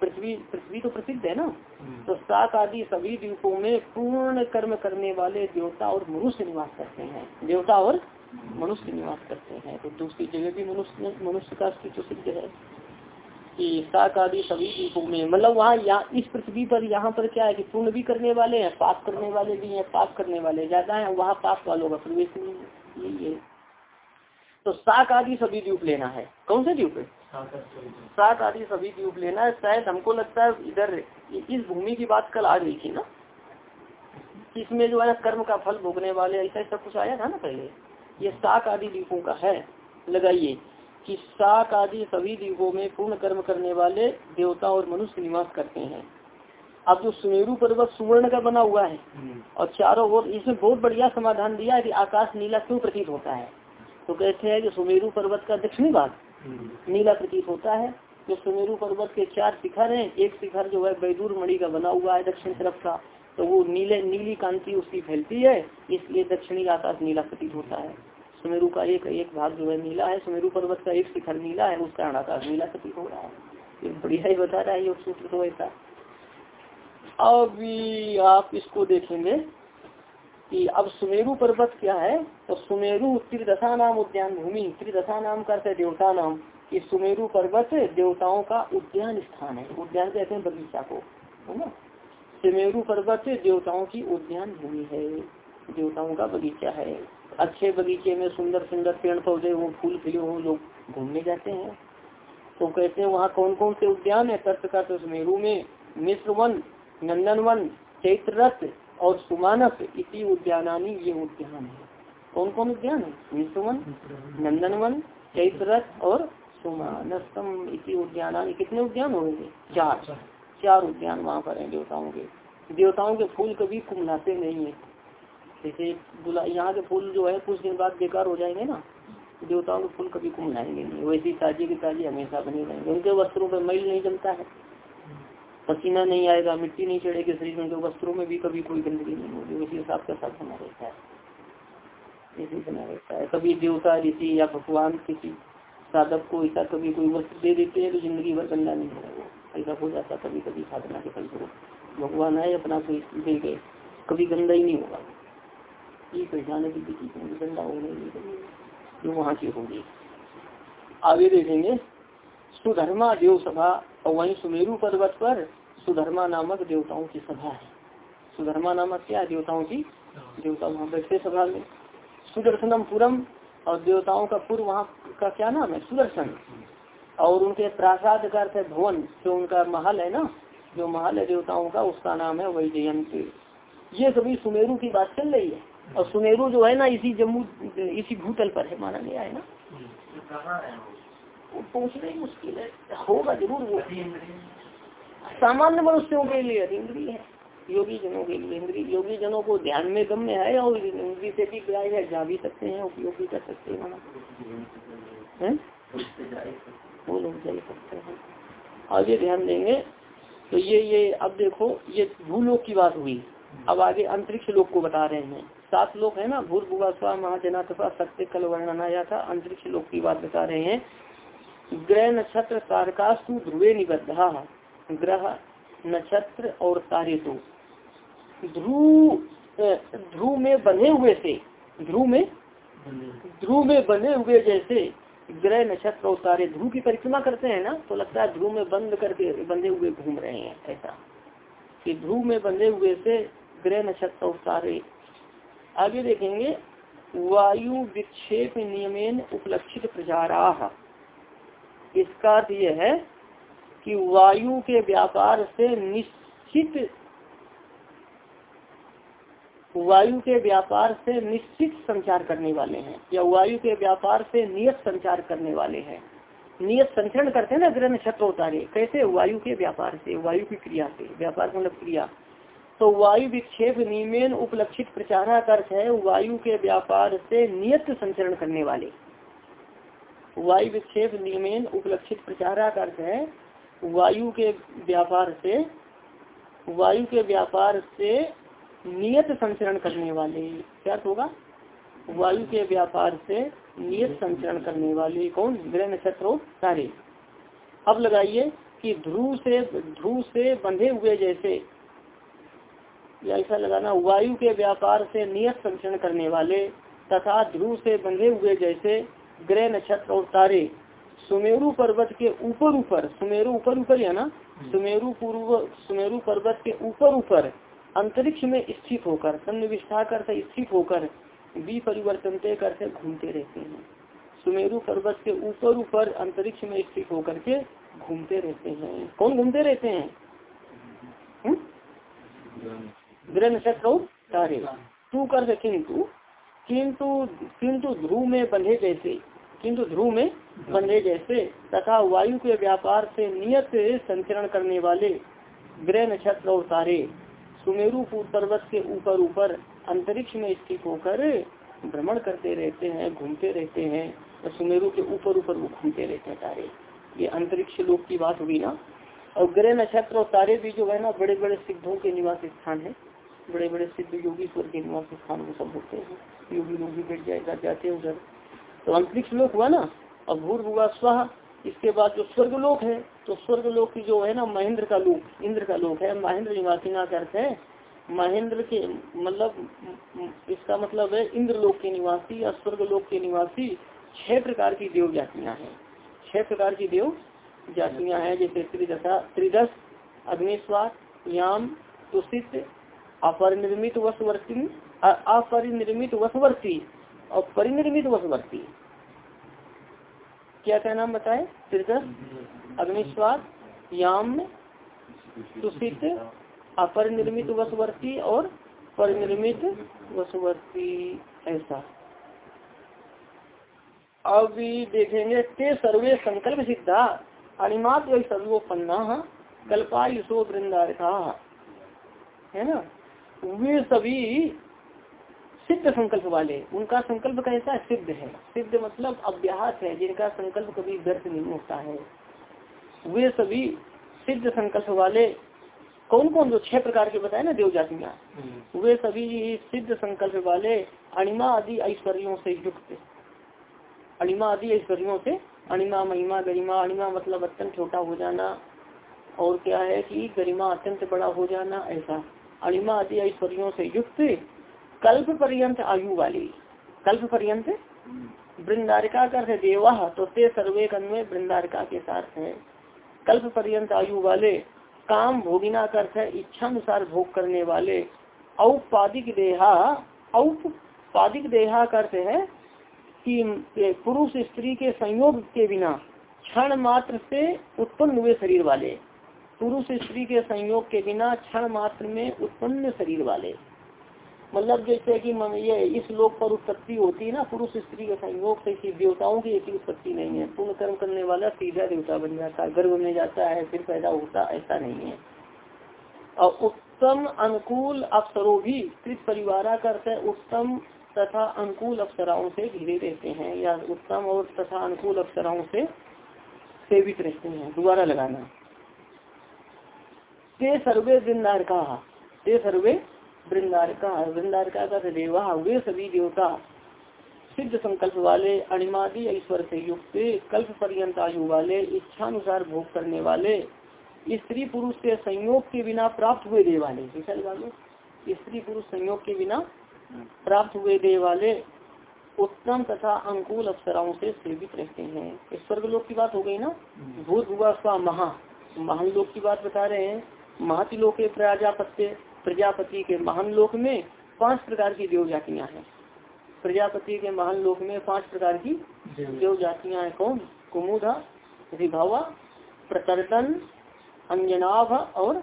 पृथ्वी पृथ्वी तो प्रसिद्ध है ना? हम्म। तो सात आदि सभी द्वीपों में पूर्ण कर्म करने वाले देवता और मनुष्य निवास करते हैं। देवता और मनुष्य निवास करते हैं। तो दूसरी जगह भी मनुष्य मनुष्य का अस्तित्व सिद्ध है कि सात आदि सभी द्वीपों में मतलब वहाँ यहाँ इस पृथ्वी पर यहाँ पर क्या है कि पूर्ण भी करने वाले हैं पाप करने वाले भी हैं पाप करने वाले ज़्यादा है वहाँ पाप वालों का प्रवेश नहीं है। तो सात आदि सभी द्वीप लेना है। कौन से द्वीप सात आदि सभी द्वीप लेना है। शायद हमको लगता है इधर इस भूमि की बात कल आ गई थी ना? इसमें जो है कर्म का फल भोगने वाले ऐसा सब कुछ आया था ना पहले? ये सात आदि द्वीपों का है। लगाइए कि सात आदि सभी द्वीपों में पूर्ण कर्म करने वाले देवता और मनुष्य निवास करते हैं। अब जो सुमेरु पर्वत सुवर्ण का बना हुआ है हम्म। और चारों ओर इसमें बहुत बढ़िया समाधान दिया है कि आकाश नीला क्यों प्रतीत होता है? तो कहते हैं कि सुमेरु पर्वत का दक्षिणी भाग। नीला प्रतीत होता है। जो सुमेरु पर्वत के चार शिखर हैं, एक शिखर जो है बैदूर मणि का बना हुआ है दक्षिण तरफ़ का। तो वो नीले, नीली कांति उसकी फैलती है, इसलिए दक्षिणी आकाश नीला प्रतीत होता है। सुमेरु का एक एक भाग जो है नीला है, सुमेरु पर्वत का एक शिखर नीला है, उसका आकाश नीला प्रतीत हो रहा है। ये बढ़िया ही बता रहा है योग सूत्र तो ऐसा। अभी आप इसको देखेंगे। कि अब सुमेरु पर्वत क्या है? तो सुमेरु त्रिदशा नाम उद्यान भूमि। त्रिदशा नाम करते देवता नाम कि सुमेरु पर्वत देवताओं का उद्यान स्थान है। उद्यान कहते हैं बगीचा को, है ना? सुमेरु पर्वत देवताओं की उद्यान भूमि है। देवताओं का बगीचा है। अच्छे बगीचे में सुंदर सुंदर पेड़ पौधे हो, फूल खिले हो, लोग घूमने जाते हैं। तो कहते हैं वहाँ कौन कौन से उद्यान है? तर्थ का तो सुमेरु में मिश्र वन, नंदन वन, चैत्र रथ और सुमानस इसी उद्यानानी ये उद्यान है। कौन कौन उद्यान है? मिश्रवन नंदनवन चैत्रथ और सुमानसम इसी उद्यानानी। कितने उद्यान होंगे? चार। चार। उद्यान वहाँ पर है देवताओं के। देवताओं के फूल कभी कुमलाते नहीं है। जैसे यहाँ के फूल जो है कुछ दिन बाद बेकार हो जाएँगे ना। देवताओं के फूल कभी कुमलाएँगे नहीं। वैसी ताजी की ताजी हमेशा बने रहेंगे। उनके वस्त्रों पर मैल नहीं जमता है। पसीना नहीं आएगा, मिट्टी नहीं चढ़ेगी शरीर में तो वस्त्रों में भी कभी कोई गंदगी नहीं होगी। उसी हिसाब का साथ बना रहता है। इसी बना रहता है। कभी देवता, ऋषि या भगवान किसी साधक को ऐसा कभी कोई वस्त्र दे देते हैं तो ज़िंदगी भर गंदा नहीं होगा ऐसा हो जाता कभी कभी साधना के फल भगवान आए, अपना कोई दे गए, कभी गंदा ही नहीं होगा। ये पहचाने की गंदा नहीं जो वहाँ की होगी। आगे देखेंगे, सुधर्मा देव सभा और वही सुमेरु पर्वत पर सुधर्मा नामक देवताओं की सभा है। सुधर्मा नामक क्या देवताओं की देवता वहाँ बैठते सभा में। सुदर्शनम पुरम और देवताओं का पूर्व वहाँ का क्या नाम है? सुदर्शन। और उनके प्रासाद का अर्थ भवन, जो उनका महल है ना, जो महल है देवताओं का, उसका नाम है वही जयंत ये सभी सुमेरु की बात चल रही है। और सुमेरु जो है ना, इसी जम्मू, इसी भूतल पर है, माना गया है ना। पहुँचना ही मुश्किल है। होगा ज़रूर वो। सामान्य मनुष्यों के लिए इंद्रिय है योगी जनों के लिए इंद्री। योगी जनों को ध्यान में गम्य है और इंद्री से भी ग्राह्य है, जा भी सकते हैं, उपयोग भी कर सकते हैं। वो लोग जा सकते हैं। आगे ध्यान देंगे। तो ये ये अब देखो, ये भूलोक की बात हुई। अब आगे अंतरिक्ष लोक को बता रहे हैं। सात लोग है ना? भूल स्वा महाजना तथा सत्य, कल वर्णनाया था? अंतरिक्ष लोक की बात बता रहे हैं। ग्रह नक्षत्र तारकास्तु ध्रुवे निबद्धा। ग्रह नक्षत्र और तारे तो। ध्रुव ध्रुव में बंधे हुए से ध्रुव में? ध्रुव में बंधे हुए जैसे ग्रह नक्षत्र और तारे ध्रुव की परिक्रमा करते हैं ना तो लगता है ध्रुव में बंद करके बंधे हुए घूम रहे हैं ऐसा। कि ध्रुव में बंधे हुए से ग्रह नक्षत्र और तारे आगे देखेंगे वायु विक्षेप नियमेन उपलक्षित प्रचारा इसका अर्थ यह है कि वायु के व्यापार से निश्चित, वायु के व्यापार से निश्चित संचार करने वाले हैं, या वायु के व्यापार से नियत संचार करने वाले हैं। नियत संचरण करते हैं ना, ग्रह नक्षत्र उतारे कैसे? वायु के व्यापार से, वायु की क्रिया से, व्यापार मतलब क्रिया। तो वायु विक्षेप नियमेन उपलक्षित प्रचारा अर्थ है, वायु के व्यापार से नियत संचरण करने वाले। वायु विक्षेप नियमेन उपलक्षित प्रचारा अर्थ है। वायु के व्यापार से, वायु के व्यापार से नियत संचरण करने वाले, क्या होगा? वायु के व्यापार से नियत संचरण करने वाले कौन? ग्रह नक्षत्र सारे। अब लगाइए कि ध्रुव से ध्रुव से बंधे हुए जैसे ऐसा लगाना, वायु के व्यापार से नियत संचरण करने वाले तथा ध्रुव से बंधे हुए जैसे ग्रह नक्षत्र और तारे सुमेरु पर्वत के ऊपर ऊपर सुमेरु ऊपर ऊपर है ना? सुमेरु पूर्व सुमेरु पर्वत के ऊपर ऊपर अंतरिक्ष में स्थित होकर सन्निविष्ठा कर स्थित होकर भी परिवर्तन करते घूमते रहते हैं। सुमेरु पर्वत के ऊपर ऊपर अंतरिक्ष में स्थित होकर के घूमते रहते हैं। कौन घूमते रहते हैं? हम्म? ग्रह नक्षत्र तारे। तू कर किंतु किंतु किंतु ध्रुव में बंधे जैसे, किंतु ध्रुव में बंधे जैसे, तथा वायु के व्यापार से नियत संचरण करने वाले ग्रह नक्षत्र और तारे सुमेरु पर्वत के ऊपर ऊपर अंतरिक्ष में स्थित होकर भ्रमण करते रहते हैं, घूमते रहते हैं, और सुमेरु के ऊपर ऊपर वो घूमते रहते हैं तारे। ये अंतरिक्ष लोक की बात हुई ना? और ग्रह नक्षत्र और तारे भी जो है ना बड़े बड़े सिद्धों के निवास स्थान है। बड़े बड़े सिद्ध योगीश्वर के निवास स्थान वो सब होते हैं। योगी लोग भी बैठ जाएगा जाते हैं उधर। तो अंतरिक्ष लोक हुआ ना? और भूर हुआ, स्वाह। इसके बाद जो स्वर्ग लोक है तो स्वर्ग लोक की जो है ना, महेंद्र का लोक, इंद्र का लोक है। महेंद्र निवासी ना हैं, महेंद्र के मतलब इसका मतलब है इंद्र लोक के निवासी या स्वर्ग लोक के निवासी छह प्रकार की देव जातियाँ हैं। छह प्रकार की देव जातियाँ हैं, जैसे त्रिदशा, त्रिदश, अग्निस्वार, याम तुषित अपरिनिर्मित वसवर्ती अपरिनिर्मित वसवर्ती और परिनिर्मित वसवर्ती। क्या क्या नाम बताए? त्रिदश अग्निस्वाद याम सुशित अपर निर्मित वसवर्ती और परिनिर्मित वसवर्ती, ऐसा। अभी देखेंगे ते सर्वे संकल्प सिद्धा, अनिमात सर्वोपन्ना, कल्पायुषो वृंदारका है ना? वे सभी सिद्ध संकल्प वाले उनका संकल्प कैसा सिद्ध है। सिद्ध मतलब अभ्यास है जिनका संकल्प कभी व्यर्थ नहीं होता है। वे सभी सिद्ध संकल्प वाले कौन कौन जो छह प्रकार के बताए ना देव जातियाँ हम्म। वे सभी सिद्ध संकल्प वाले अणिमा आदि ऐश्वर्यों से युक्त। अणिमा आदि ऐश्वर्यों से अणिमा महिमा गरिमा अणिमा मतलब अत्यंत छोटा हो जाना और क्या है कि गरिमा अत्यंत बड़ा हो जाना ऐसा। अणिमा आदि ऐश्वर्यों से युक्त कल्प पर्यंत आयु वाली। कल्प पर्यंत? वृंदारिका का है देवा तो ते सर्वे कन्वे वृंदारिका के साथ है। कल्प पर्यंत आयु वाले, काम भोगिना है इच्छा अनुसार भोग करने वाले औपादिक देहा औपादिक देहा अर्थ है, कि पुरुष स्त्री के संयोग के बिना क्षण मात्र से उत्पन्न हुए शरीर वाले। पुरुष स्त्री के संयोग के बिना क्षण मात्र में उत्पन्न शरीर वाले। मतलब जैसे कि ये इस लोक पर उत्पत्ति होती है ना, पुरुष स्त्री के संयोग से कि देवताओं की एक उत्पत्ति नहीं है। पूर्ण कर्म करने वाला सीधा देवता बन जाता है, गर्भ में जाता है, फिर पैदा होता ऐसा नहीं है। और उत्तम अनुकूल अवसरों भी कृत परिवार करते उत्तम तथा अनुकूल अप्सराओं से घिरे रहते हैं या उत्तम और तथा अनुकूल अप्सराओं से सेवित रहते हैं, दोबारा लगाना। ते सर्वे वृंदार का ते सर्वे वृंदारका वृंदारका का देवा वे सभी देवता सिद्ध संकल्प वाले अणिमादि ऐश्वर्य से युक्त कल्प पर्यंत आयु वाले इच्छानुसार भोग करने वाले स्त्री पुरुष से संयोग के बिना प्राप्त हुए देव वाले। स्त्री पुरुष संयोग के बिना प्राप्त हुए देव वाले उत्तम तथा अंकुल अप्सराओं से सेवित रहते हैं। स्वर्ग लोक की बात हो गई ना? भूत हुआ स्वा महा। महान लोक की बात बता रहे हैं। महतिलोक प्रजापत्य प्रजापति के महान लोक में पाँच प्रकार की देव जातियाँ हैं। प्रजापति के महान लोक में पाँच प्रकार की देव जातियाँ हैं कौन? कुमुदा रिभावा प्रकर्तन अंजनाभ और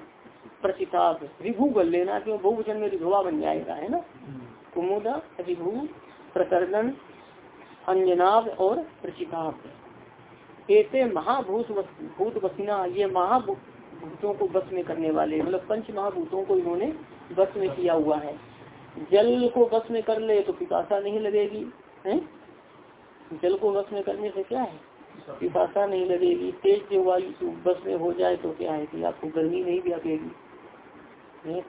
प्रचिताभ रिभु बल लेना क्यों? बहुवचन में रिभुआ बन जाएगा है ना? कुमुदा रिभु प्रकर्दन अंजनाभ और प्रचिताभ ऐसे महाभूत भूत बसना ये महाभूतों को बस में करने वाले मतलब पंच महाभूतों को इन्होंने बस में किया हुआ है। जल को बस में कर ले तो पिपासा नहीं लगेगी, है? जल को बस में करने से क्या है? पिपासा नहीं लगेगी। तेज जो वायु बस में हो जाए तो क्या है कि आपको गर्मी नहीं व्यापेगी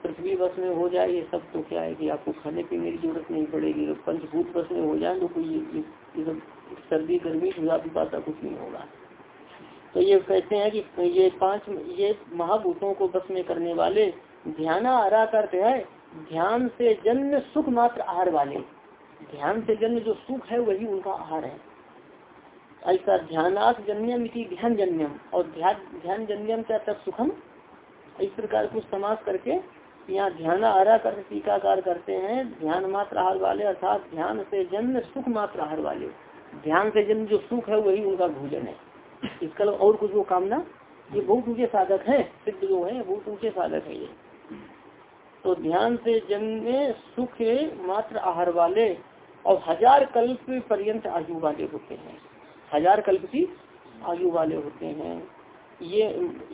पृथ्वी बस में हो जाए ये सब तो क्या है कि आपको खाने पीने की ज़रूरत नहीं पड़ेगी। पंचभूत बस में हो जाए तो कोई सर्दी, गर्मी पिपासा कुछ नहीं होगा। तो ये कहते हैं कि ये पाँच ये महाभूतों को बस में करने वाले ध्यान आरा करते हैं, ध्यान से जन्म सुख मात्र आहार वाले। ध्यान से जन्म जो सुख है वही उनका आहार है। ऐसा ध्यानाथ जन्यम ध्यान जन्यम, और ध्यान ध्यान जन्यम क्या तब सुखम? इस प्रकार कुछ समाज करके यहाँ ध्यान आरा कर टीकाकार करते हैं, ध्यान मात्र आहार वाले अर्थात ध्यान से जन्म सुख मात्र आहार वाले। ध्यान से जन्म जो सुख है वही उनका भोजन है। इसका और कुछ वो कामना? ये बहुत ऊँचे साधक है, सिद्ध जो है, बहुत ऊँचे साधक है ये। तो ध्यान से जन्म सुख मात्र आहार वाले और हज़ार कल्प पर्यंत आयु वाले होते हैं। हज़ार कल्प की आयु वाले होते हैं। ये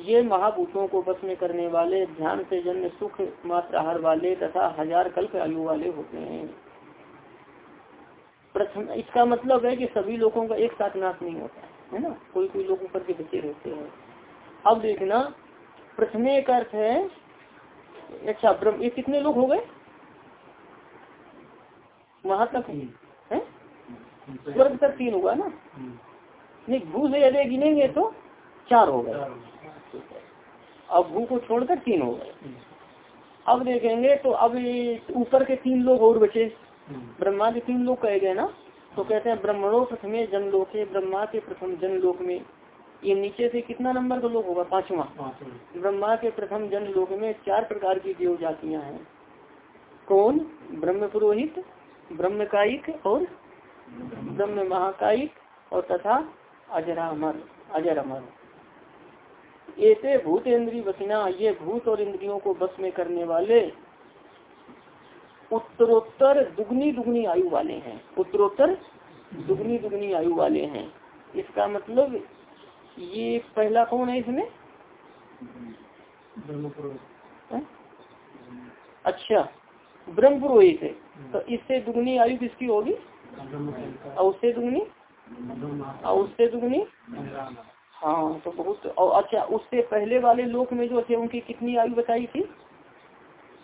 ये महाभूतों को बस में करने वाले, ध्यान से जन्म सुख मात्र आहार वाले तथा हज़ार कल्प आयु वाले होते हैं। प्रथम, इसका मतलब है कि सभी लोगों का एक साथ नाश नहीं होता। है ना? कोई कोई लोग ऊपर के बच्चे रहते हैं। अब देखना, प्रथमे एक अर्थ है अच्छा ब्रह्म, ये कितने लोग हो गए? वहाँ तक है स्वर्ग तक तीन हुआ ना? नहीं, भू से यदि गिनेंगे तो चार हो गए। अब भू को छोड़कर तीन हो गए। अब देखेंगे तो अब ऊपर के तीन लोग और बचे। ब्रह्मा के तीन लोग कहे गए ना? तो कहते हैं ब्रह्मणो प्रथमे जनलोके ब्रह्मा के प्रथम जनलोक में ये नीचे से कितना नंबर का लोग होगा? पांचवा। ब्रह्मा के प्रथम जन लोक में चार प्रकार की देव जातियाँ हैं। कौन? ब्रह्म पुरोहित ब्रह्म कायिक और ब्रह्म महाकायिक और तथा अजरा अमर अजर अमर ऐसे भूत इंद्री बसिना ये भूत और इंद्रियों को बस में करने वाले उत्तरोत्तर दुगनी दुगनी आयु वाले हैं। उत्तरोत्तर दुगनी दुगनी आयु वाले हैं। इसका मतलब ये पहला कौन है इसमें? अच्छा ब्रह्म पुरोहित है। तो इससे दुगनी आयु किसकी होगी? और उससे दुगनी? और उससे दुगनी? हाँ तो बहुत और अच्छा उससे पहले वाले लोक में जो थे उनकी कितनी आयु बताई थी?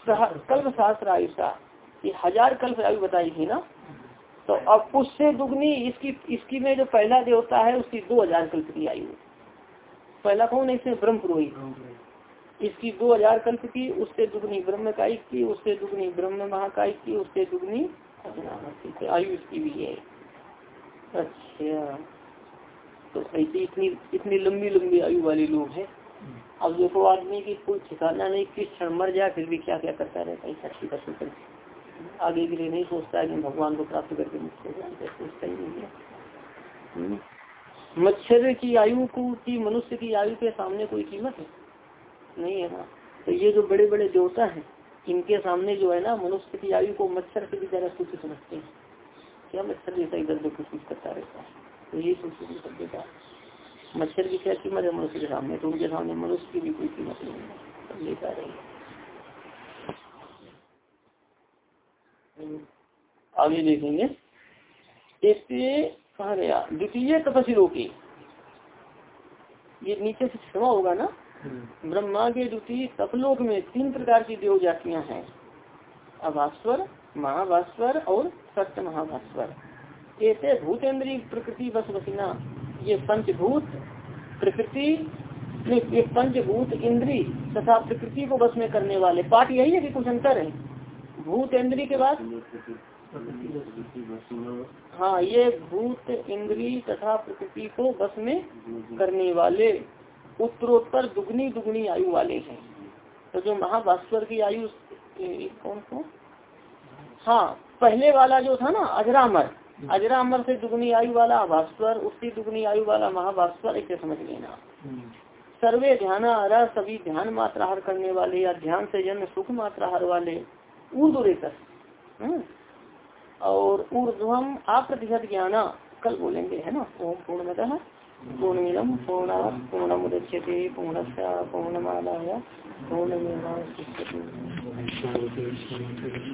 कल्प शास्त्र आयु सा ये हज़ार कल्प आयु बताई थी ना? तो अब उससे दुगनी इसकी इसकी में जो पहला देवता है उसकी दो हज़ार कल्प की आयु। पहला कौन है? इसमें ब्रह्म पुरोहित इसकी दो हज़ार कल्प की उससे दुगनी ब्रह्म कायिक की उससे दुगनी ब्रह्म महाकायिक की उससे दुगनी आयु इसकी भी है। अच्छा। तो ऐसी इतनी इतनी लंबी लंबी आयु वाले लोग हैं। अब देखो आदमी की कोई ठिकाना नहीं किस क्षण मर जाए फिर भी क्या क्या करता रहता है? आगे के लिए नहीं सोचता है कि भगवान को प्राप्त करके मुक्त हो जाए सोचता ही नहीं है। हम्म। मच्छर की आयु को की मनुष्य की आयु के सामने कोई कीमत है? नहीं है ना। तो ये जो बड़े बड़े देवता हैं इनके सामने जो है ना मनुष्य की आयु को मच्छर से भी ज़्यादा कुछ समझते हैं। क्या मच्छर जैसा इधर उधर कुछ करता रहता है? तो ये संस्कृति शब्द का मच्छर की क्या कीमत है? मनुष्य के सामने तो उनके सामने मनुष्य की भी कोई कीमत नहीं है। लेता रहे आगे देखेंगे। इससे कहा गया द्वितीय तपस्वी रोकी ये नीचे से क्षमा होगा ना? हम्म। ब्रह्मा के द्वितीय तपलोक में तीन प्रकार की देव जातियाँ हैं। अभास्वर महाभास्वर और सत्य महाभास्वर ऐसे भूतेन्द्रीय प्रकृति बस बसीना ये पंचभूत प्रकृति ये पंचभूत इंद्री तथा प्रकृति को बस में करने वाले। पाठ यही है कि कुछ अंतर है। भूत इंद्री के बाद? हाँ ये भूत, इंद्री तथा प्रकृति को बस में करने वाले उत्तरोत्तर दुगनी दुगनी आयु वाले हैं। तो जो महाभास्वर की आयु कौन कौन हाँ पहले वाला जो था ना, अजरामर। अजरामर से दुगनी आयु वाला भास्वर उसकी दुगनी आयु वाला महाभास्वर इसे समझ लेना। सर्वे ध्यान आरा, सभी ध्यान मात्राहार करने वाले या ध्यान से जन्म सुख मात्राहार वाले ऊर्दुरेकर हम्म। और ऊर्धम अप्रतिशत ज्ञान कल बोलेंगे, है ना? ओम पूर्णतः पूर्ण पूर्णम पूर्णमुदच्यते पूर्णस्य पूर्णमादाय पूर्णमेवा